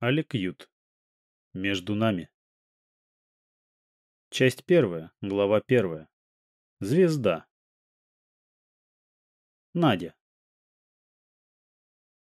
Алек Ют. Между нами. Часть первая, глава первая. Звезда. Надя.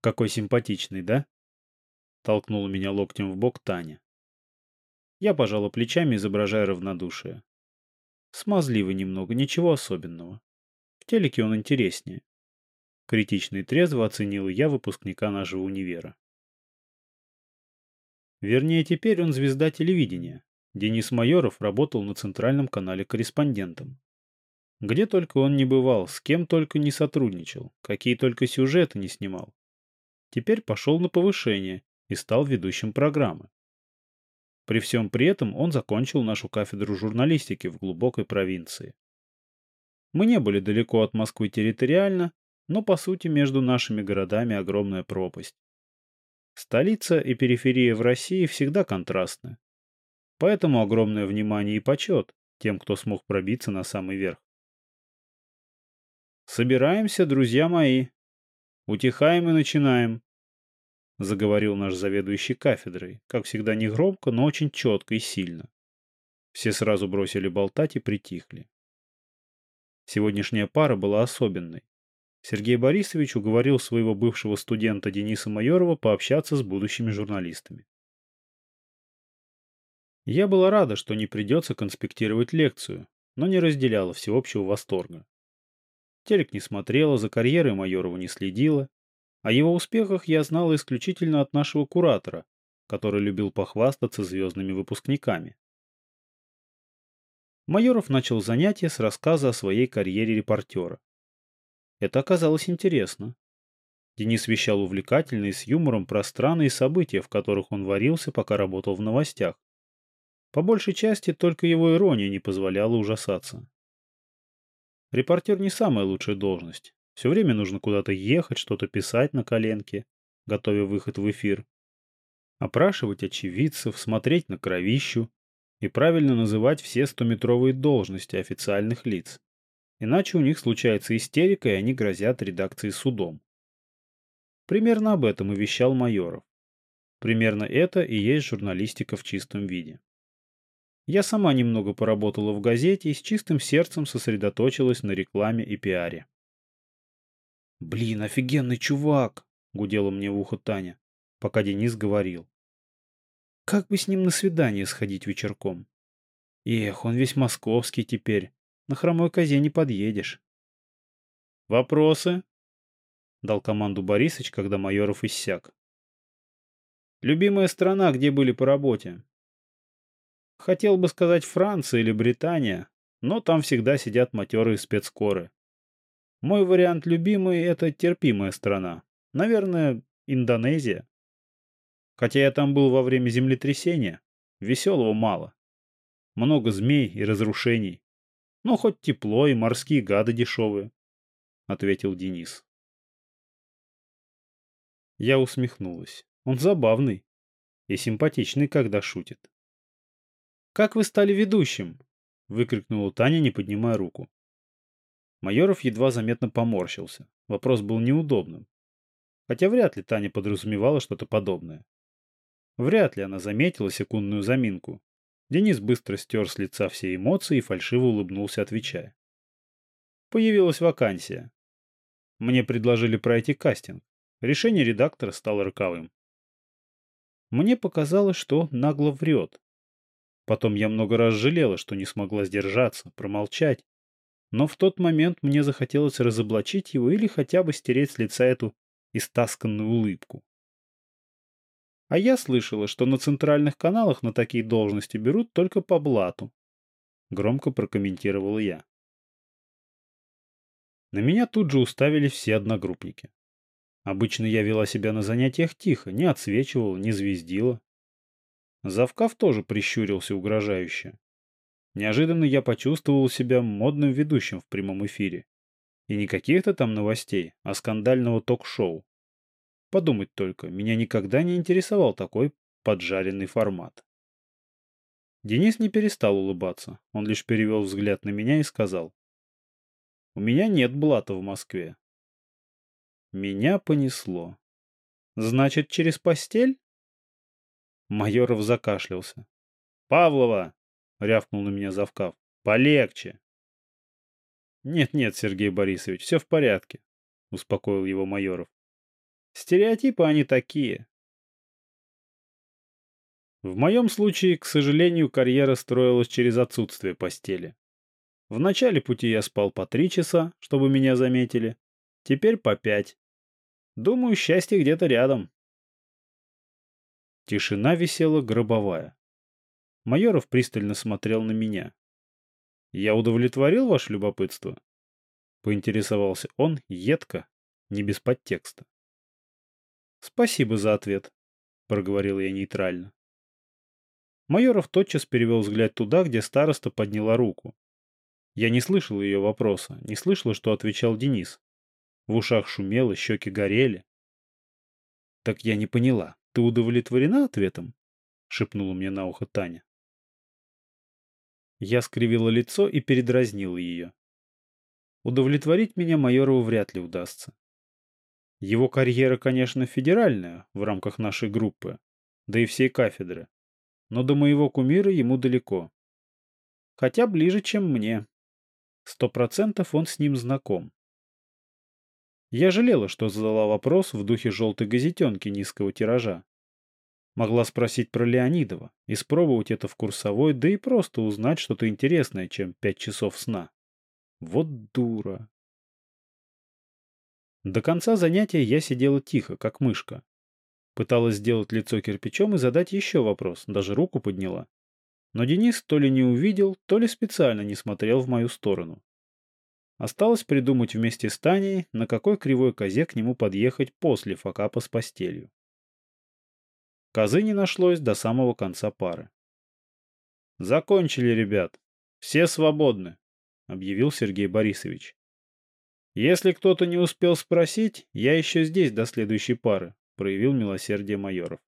Какой симпатичный, да? Толкнула меня локтем в бок Таня. Я пожала плечами, изображая равнодушие. Смазливый немного, ничего особенного. В телеке он интереснее. Критично и трезво оценила я выпускника нашего универа. Вернее, теперь он звезда телевидения. Денис Майоров работал на центральном канале корреспондентом. Где только он не бывал, с кем только не сотрудничал, какие только сюжеты не снимал. Теперь пошел на повышение и стал ведущим программы. При всем при этом он закончил нашу кафедру журналистики в глубокой провинции. Мы не были далеко от Москвы территориально, но по сути между нашими городами огромная пропасть. Столица и периферия в России всегда контрастны. Поэтому огромное внимание и почет тем, кто смог пробиться на самый верх. «Собираемся, друзья мои. Утихаем и начинаем», — заговорил наш заведующий кафедрой, как всегда негромко, но очень четко и сильно. Все сразу бросили болтать и притихли. Сегодняшняя пара была особенной. Сергей Борисович уговорил своего бывшего студента Дениса Майорова пообщаться с будущими журналистами. Я была рада, что не придется конспектировать лекцию, но не разделяла всеобщего восторга. Телек не смотрела, за карьерой Майорова не следила. О его успехах я знала исключительно от нашего куратора, который любил похвастаться звездными выпускниками. Майоров начал занятие с рассказа о своей карьере репортера. Это оказалось интересно. Денис вещал увлекательно и с юмором про страны и события, в которых он варился, пока работал в новостях. По большей части только его ирония не позволяла ужасаться. Репортер не самая лучшая должность. Все время нужно куда-то ехать, что-то писать на коленке, готовя выход в эфир. Опрашивать очевидцев, смотреть на кровищу и правильно называть все стометровые должности официальных лиц. Иначе у них случается истерика, и они грозят редакции судом. Примерно об этом и вещал Майоров. Примерно это и есть журналистика в чистом виде. Я сама немного поработала в газете и с чистым сердцем сосредоточилась на рекламе и пиаре. «Блин, офигенный чувак!» — гудела мне в ухо Таня, пока Денис говорил. «Как бы с ним на свидание сходить вечерком? Эх, он весь московский теперь. На хромой козе не подъедешь. «Вопросы?» — дал команду Борисыч, когда Майоров иссяк. «Любимая страна, где были по работе?» «Хотел бы сказать Франция или Британия, но там всегда сидят матерые спецкоры. Мой вариант любимый — это терпимая страна. Наверное, Индонезия. Хотя я там был во время землетрясения, веселого мало. Много змей и разрушений. Ну, хоть тепло и морские гады дешевые, — ответил Денис. Я усмехнулась. Он забавный и симпатичный, когда шутит. «Как вы стали ведущим?» — выкрикнула Таня, не поднимая руку. Майоров едва заметно поморщился. Вопрос был неудобным. Хотя вряд ли Таня подразумевала что-то подобное. Вряд ли она заметила секундную заминку, Денис быстро стер с лица все эмоции и фальшиво улыбнулся, отвечая. Появилась вакансия. Мне предложили пройти кастинг. Решение редактора стало роковым. Мне показалось, что нагло врет. Потом я много раз жалела, что не смогла сдержаться, промолчать. Но в тот момент мне захотелось разоблачить его или хотя бы стереть с лица эту истасканную улыбку. А я слышала, что на центральных каналах на такие должности берут только по блату. Громко прокомментировал я. На меня тут же уставились все одногруппники. Обычно я вела себя на занятиях тихо, не отсвечивала, не звездила. Завкав тоже прищурился угрожающе. Неожиданно я почувствовал себя модным ведущим в прямом эфире. И не каких-то там новостей, а скандального ток-шоу. Подумать только, меня никогда не интересовал такой поджаренный формат. Денис не перестал улыбаться, он лишь перевел взгляд на меня и сказал. «У меня нет блата в Москве». Меня понесло. «Значит, через постель?» Майоров закашлялся. «Павлова!» — рявкнул на меня завкав. «Полегче!» «Нет-нет, Сергей Борисович, все в порядке», — успокоил его Майоров. «Стереотипы они такие. В моем случае, к сожалению, карьера строилась через отсутствие постели. В начале пути я спал по три часа, чтобы меня заметили. Теперь по пять. Думаю, счастье где-то рядом. Тишина висела гробовая. Майоров пристально смотрел на меня. «Я удовлетворил ваше любопытство?» Поинтересовался он едко, не без подтекста. «Спасибо за ответ», — проговорил я нейтрально. Майоров тотчас перевел взгляд туда, где староста подняла руку. Я не слышал ее вопроса, не слышал, что отвечал Денис. В ушах шумело, щеки горели. «Так я не поняла, ты удовлетворена ответом?» — шепнула мне на ухо Таня. Я скривила лицо и передразнила ее. Удовлетворить меня Майорову вряд ли удастся. Его карьера, конечно, федеральная в рамках нашей группы, да и всей кафедры но до моего кумира ему далеко. Хотя ближе, чем мне. Сто процентов он с ним знаком. Я жалела, что задала вопрос в духе желтой газетенки низкого тиража. Могла спросить про Леонидова, испробовать это в курсовой, да и просто узнать что-то интересное, чем пять часов сна. Вот дура. До конца занятия я сидела тихо, как мышка, Пыталась сделать лицо кирпичом и задать еще вопрос, даже руку подняла. Но Денис то ли не увидел, то ли специально не смотрел в мою сторону. Осталось придумать вместе с Таней, на какой кривой козе к нему подъехать после факапа с постелью. Козы не нашлось до самого конца пары. «Закончили, ребят. Все свободны», — объявил Сергей Борисович. «Если кто-то не успел спросить, я еще здесь до следующей пары проявил милосердие майоров.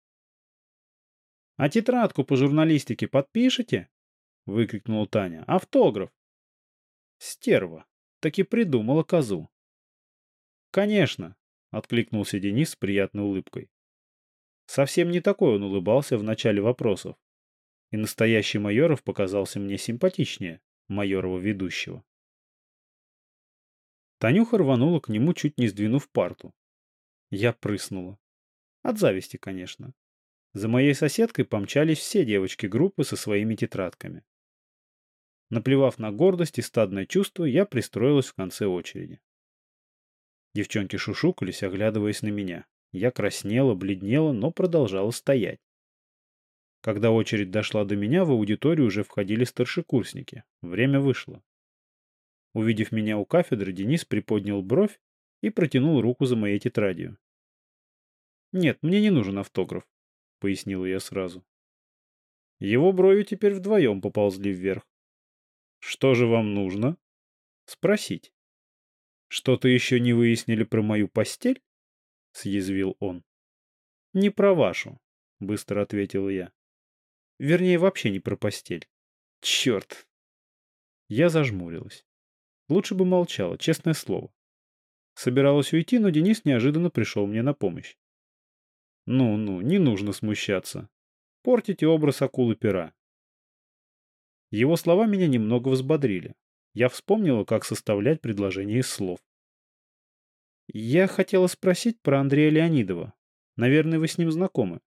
«А тетрадку по журналистике подпишете?» — выкрикнула Таня. «Автограф!» «Стерва! Таки придумала козу!» «Конечно!» — откликнулся Денис с приятной улыбкой. Совсем не такой он улыбался в начале вопросов. И настоящий Майоров показался мне симпатичнее Майорова ведущего. Танюха рванула к нему, чуть не сдвинув парту. Я прыснула. От зависти, конечно. За моей соседкой помчались все девочки группы со своими тетрадками. Наплевав на гордость и стадное чувство, я пристроилась в конце очереди. Девчонки шушукались, оглядываясь на меня. Я краснела, бледнела, но продолжала стоять. Когда очередь дошла до меня, в аудиторию уже входили старшекурсники. Время вышло. Увидев меня у кафедры, Денис приподнял бровь и протянул руку за моей тетрадью. «Нет, мне не нужен автограф», — пояснила я сразу. Его брови теперь вдвоем поползли вверх. «Что же вам нужно?» «Спросить». «Что-то еще не выяснили про мою постель?» — съязвил он. «Не про вашу», — быстро ответила я. «Вернее, вообще не про постель. Черт!» Я зажмурилась. Лучше бы молчала, честное слово. Собиралась уйти, но Денис неожиданно пришел мне на помощь. Ну-ну, не нужно смущаться. Портите образ акулы-пера. Его слова меня немного взбодрили. Я вспомнила, как составлять предложение из слов. Я хотела спросить про Андрея Леонидова. Наверное, вы с ним знакомы.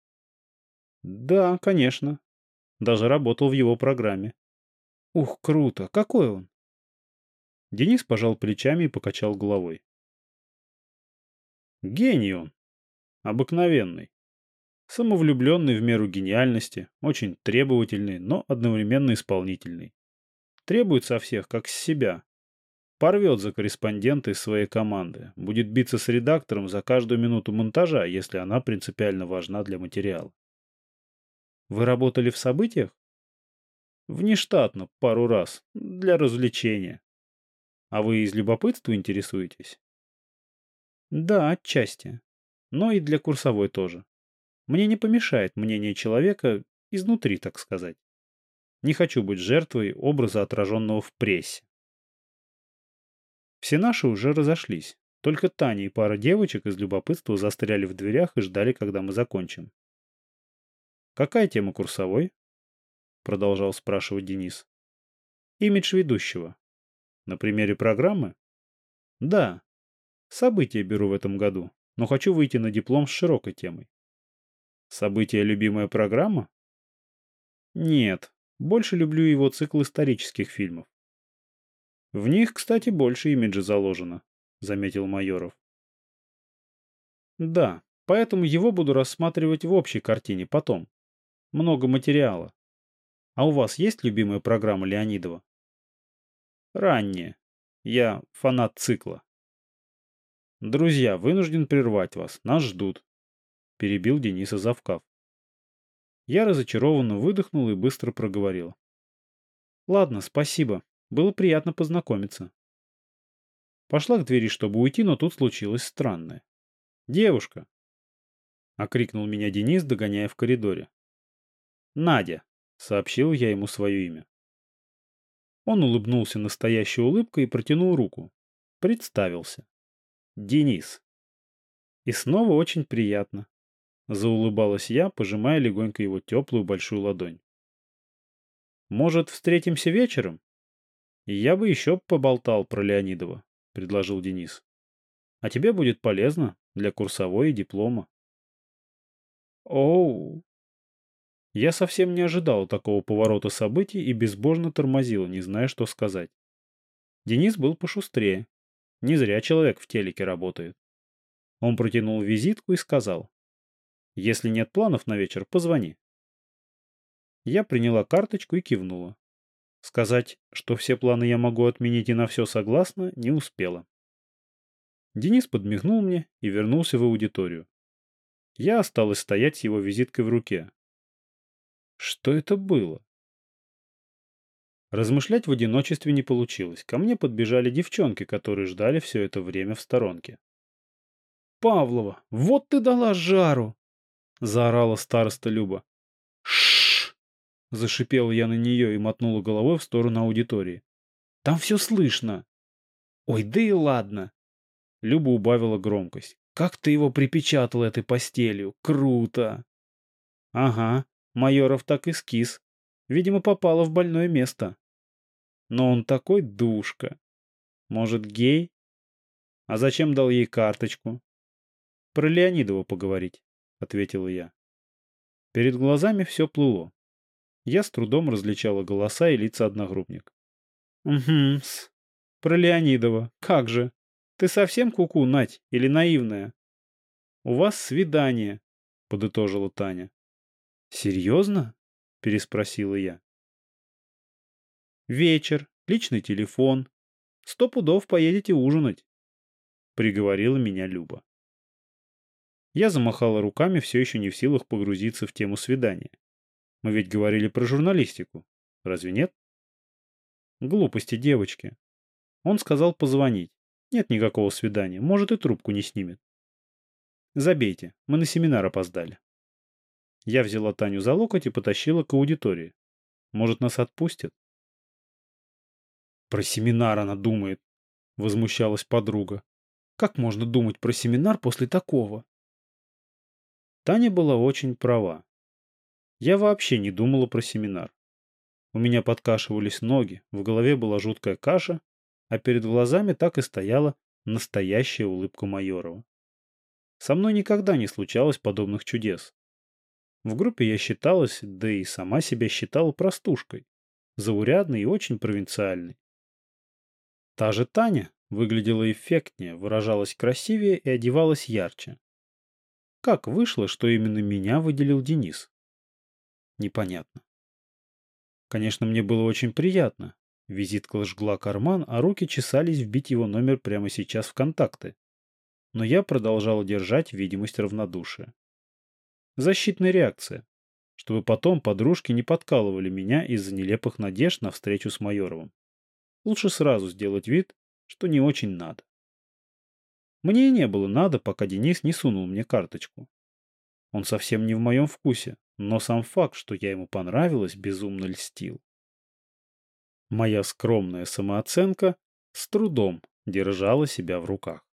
Да, конечно. Даже работал в его программе. Ух, круто. Какой он? Денис пожал плечами и покачал головой. Гений он. Обыкновенный. Самовлюбленный в меру гениальности, очень требовательный, но одновременно исполнительный. Требует со всех, как с себя. Порвет за корреспондента из своей команды, будет биться с редактором за каждую минуту монтажа, если она принципиально важна для материала. Вы работали в событиях? Внештатно, пару раз, для развлечения. А вы из любопытства интересуетесь? Да, отчасти но и для курсовой тоже. Мне не помешает мнение человека изнутри, так сказать. Не хочу быть жертвой образа, отраженного в прессе. Все наши уже разошлись. Только Таня и пара девочек из любопытства застряли в дверях и ждали, когда мы закончим. Какая тема курсовой? Продолжал спрашивать Денис. Имидж ведущего. На примере программы? Да. События беру в этом году, но хочу выйти на диплом с широкой темой. События любимая программа? Нет, больше люблю его цикл исторических фильмов. В них, кстати, больше имиджа заложено, заметил Майоров. Да, поэтому его буду рассматривать в общей картине потом. Много материала. А у вас есть любимая программа Леонидова? Ранняя. Я фанат цикла. Друзья, вынужден прервать вас. Нас ждут. Перебил Дениса Завкав. Я разочарованно выдохнул и быстро проговорил. Ладно, спасибо. Было приятно познакомиться. Пошла к двери, чтобы уйти, но тут случилось странное. «Девушка!» — окрикнул меня Денис, догоняя в коридоре. «Надя!» — сообщил я ему свое имя. Он улыбнулся настоящей улыбкой и протянул руку. Представился. Денис. И снова очень приятно. Заулыбалась я, пожимая легонько его теплую большую ладонь. Может, встретимся вечером? Я бы еще поболтал про Леонидова, предложил Денис. А тебе будет полезно для курсовой и диплома. Оу, я совсем не ожидал такого поворота событий и безбожно тормозил, не зная, что сказать. Денис был пошустрее. Не зря человек в телеке работает. Он протянул визитку и сказал. «Если нет планов на вечер, позвони». Я приняла карточку и кивнула. Сказать, что все планы я могу отменить и на все согласна, не успела. Денис подмигнул мне и вернулся в аудиторию. Я осталась стоять с его визиткой в руке, что это было? Размышлять в одиночестве не получилось. Ко мне подбежали девчонки, которые ждали все это время в сторонке. «Павлова, вот ты дала жару!» — заорала староста Люба. «Шшш!» — зашипела я на нее и мотнула головой в сторону аудитории. «Там все слышно!» «Ой, да и ладно!» Люба убавила громкость. «Как ты его припечатал этой постелью! Круто!» «Ага, Майоров так и скис. Видимо, попало в больное место. Но он такой душка. Может, гей? А зачем дал ей карточку? Про Леонидова поговорить, ответила я. Перед глазами все плыло. Я с трудом различала голоса и лица одногруппник. «Угу-с. Про Леонидова. Как же? Ты совсем куку, -ку, Нать, или наивная?» «У вас свидание», — подытожила Таня. «Серьезно?» — переспросила я. «Вечер, личный телефон. Сто пудов поедете ужинать», — приговорила меня Люба. Я замахала руками, все еще не в силах погрузиться в тему свидания. Мы ведь говорили про журналистику. Разве нет? Глупости девочки. Он сказал позвонить. Нет никакого свидания. Может, и трубку не снимет. Забейте. Мы на семинар опоздали. Я взяла Таню за локоть и потащила к аудитории. Может, нас отпустят? Про семинар она думает, возмущалась подруга. Как можно думать про семинар после такого? Таня была очень права. Я вообще не думала про семинар. У меня подкашивались ноги, в голове была жуткая каша, а перед глазами так и стояла настоящая улыбка Майорова. Со мной никогда не случалось подобных чудес. В группе я считалась, да и сама себя считала простушкой, заурядной и очень провинциальной. Та же Таня выглядела эффектнее, выражалась красивее и одевалась ярче. Как вышло, что именно меня выделил Денис? Непонятно. Конечно, мне было очень приятно. Визитка жгла карман, а руки чесались вбить его номер прямо сейчас в контакты. Но я продолжал держать видимость равнодушия. Защитная реакция. Чтобы потом подружки не подкалывали меня из-за нелепых надежд на встречу с Майоровым. Лучше сразу сделать вид, что не очень надо. Мне и не было надо, пока Денис не сунул мне карточку. Он совсем не в моем вкусе, но сам факт, что я ему понравилась, безумно льстил. Моя скромная самооценка с трудом держала себя в руках.